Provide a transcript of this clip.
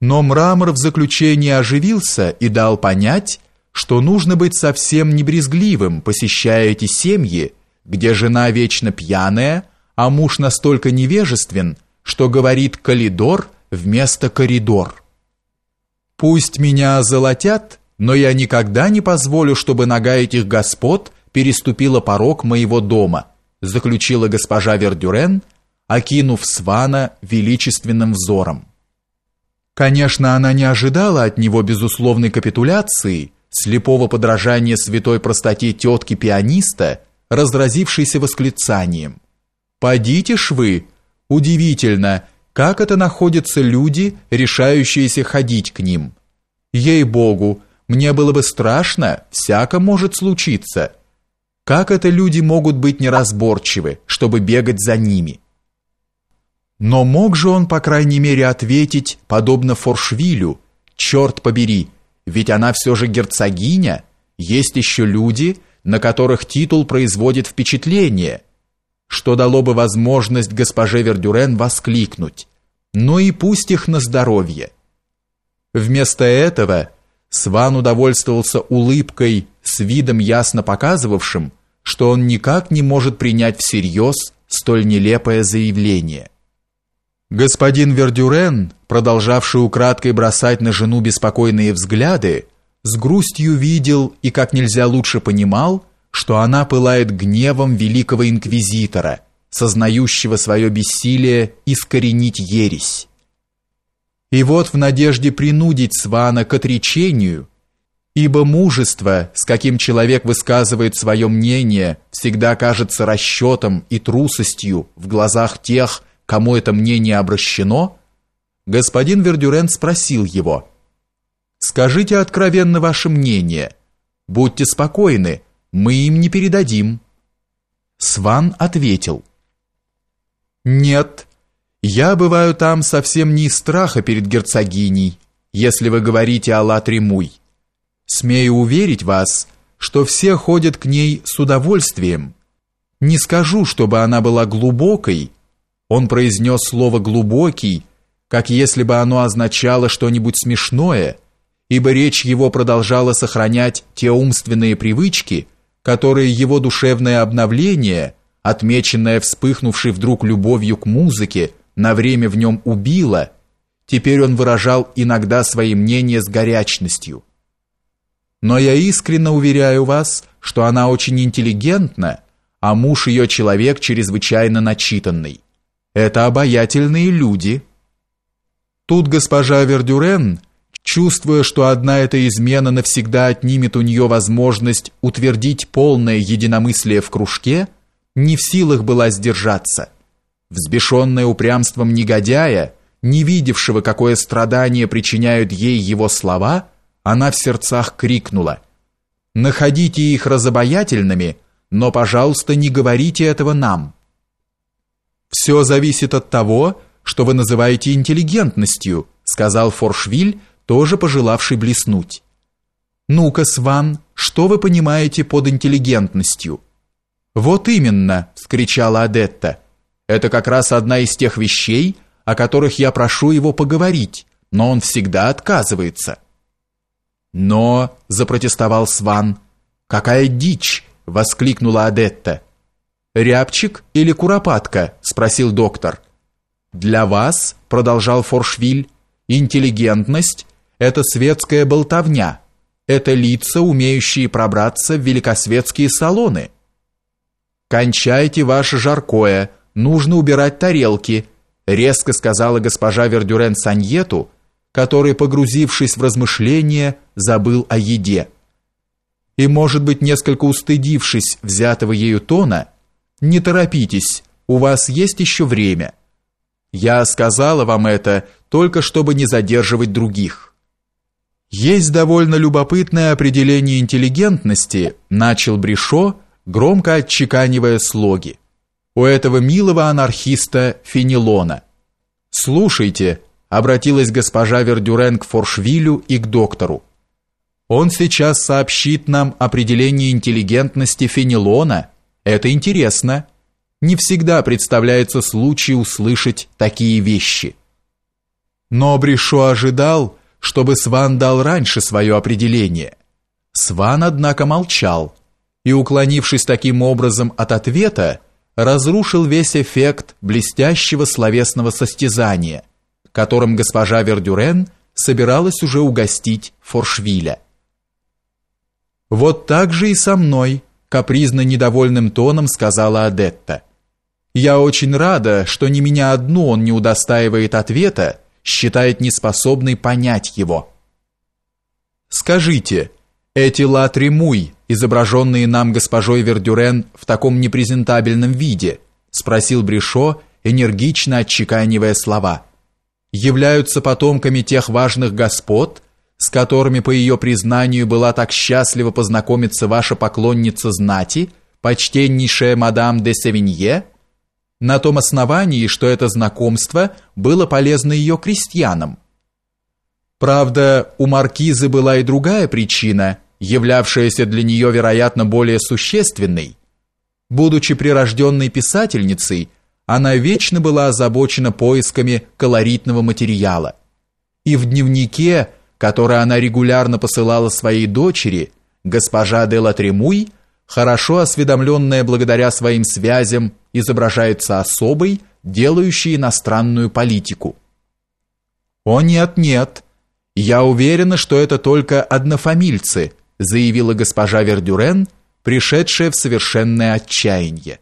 Но мрамор в заключении оживился и дал понять, что нужно быть совсем не брезгливым, посещая эти семьи, где жена вечно пьяная, а муж настолько невежествен, что говорит «коридор» вместо «коридор». «Пусть меня золотят, но я никогда не позволю, чтобы нога этих господ переступила порог моего дома», заключила госпожа Вердюрен, окинув Свана величественным взором. Конечно, она не ожидала от него безусловной капитуляции, слепого подражания святой простоте тетки-пианиста, разразившейся восклицанием. «Подите ж вы! Удивительно, как это находятся люди, решающиеся ходить к ним! Ей-богу, мне было бы страшно, всяко может случиться! Как это люди могут быть неразборчивы, чтобы бегать за ними?» Но мог же он, по крайней мере, ответить, подобно Форшвилю, «Черт побери, ведь она все же герцогиня, есть еще люди, на которых титул производит впечатление», что дало бы возможность госпоже Вердюрен воскликнуть «Ну и пусть их на здоровье». Вместо этого Сван удовольствовался улыбкой с видом ясно показывавшим, что он никак не может принять всерьез столь нелепое заявление. Господин Вердюрен, продолжавший украдкой бросать на жену беспокойные взгляды, с грустью видел и как нельзя лучше понимал, что она пылает гневом великого инквизитора, сознающего свое бессилие искоренить ересь. И вот в надежде принудить Свана к отречению, ибо мужество, с каким человек высказывает свое мнение, всегда кажется расчетом и трусостью в глазах тех, кому это мнение обращено, господин Вердюрен спросил его, «Скажите откровенно ваше мнение. Будьте спокойны, мы им не передадим». Сван ответил, «Нет, я бываю там совсем не из страха перед герцогиней, если вы говорите о Латремуй. Смею уверить вас, что все ходят к ней с удовольствием. Не скажу, чтобы она была глубокой, он произнес слово «глубокий», как если бы оно означало что-нибудь смешное, ибо речь его продолжала сохранять те умственные привычки, которые его душевное обновление, отмеченное вспыхнувшей вдруг любовью к музыке, на время в нем убило, теперь он выражал иногда свои мнения с горячностью. Но я искренне уверяю вас, что она очень интеллигентна, а муж ее человек чрезвычайно начитанный. Это обаятельные люди. Тут госпожа Вердюрен, чувствуя, что одна эта измена навсегда отнимет у нее возможность утвердить полное единомыслие в кружке, не в силах была сдержаться. Взбешенная упрямством негодяя, не видевшего, какое страдание причиняют ей его слова, она в сердцах крикнула «Находите их разобаятельными, но, пожалуйста, не говорите этого нам». Все зависит от того, что вы называете интеллигентностью, сказал Форшвиль, тоже пожелавший блеснуть. Ну-ка, Сван, что вы понимаете под интеллигентностью? Вот именно, вскричала Адетта. Это как раз одна из тех вещей, о которых я прошу его поговорить, но он всегда отказывается. Но, запротестовал Сван. Какая дичь, воскликнула Адетта. «Рябчик или куропатка?» – спросил доктор. «Для вас, – продолжал Форшвиль, – интеллигентность – это светская болтовня, это лица, умеющие пробраться в великосветские салоны». «Кончайте ваше жаркое, нужно убирать тарелки», – резко сказала госпожа Вердюрен Саньету, который, погрузившись в размышления, забыл о еде. И, может быть, несколько устыдившись взятого ею тона, – не торопитесь, у вас есть еще время. Я сказала вам это только чтобы не задерживать других. Есть довольно любопытное определение интеллигентности, начал Бришо, громко отчеканивая слоги. У этого милого анархиста Фенелона. Слушайте, обратилась госпожа Вердюрен к Форшвилю и к доктору. Он сейчас сообщит нам определение интеллигентности Фенелона это интересно. Не всегда представляется случай услышать такие вещи. Но Бришо ожидал, чтобы Сван дал раньше свое определение. Сван, однако, молчал и, уклонившись таким образом от ответа, разрушил весь эффект блестящего словесного состязания, которым госпожа Вердюрен собиралась уже угостить Форшвиля. «Вот так же и со мной», — капризно недовольным тоном сказала Адетта. «Я очень рада, что ни меня одну он не удостаивает ответа, считает неспособной понять его». «Скажите, эти латримуй, изображенные нам госпожой Вердюрен в таком непрезентабельном виде, спросил Бришо, энергично отчеканивая слова, являются потомками тех важных господ, с которыми, по ее признанию, была так счастлива познакомиться ваша поклонница знати, почтеннейшая мадам де Севинье, на том основании, что это знакомство было полезно ее крестьянам. Правда, у маркизы была и другая причина, являвшаяся для нее, вероятно, более существенной. Будучи прирожденной писательницей, она вечно была озабочена поисками колоритного материала. И в дневнике, который она регулярно посылала своей дочери, госпожа де Латремуй, хорошо осведомленная благодаря своим связям, изображается особой, делающей иностранную политику. «О нет, нет, я уверена, что это только однофамильцы», заявила госпожа Вердюрен, пришедшая в совершенное отчаяние.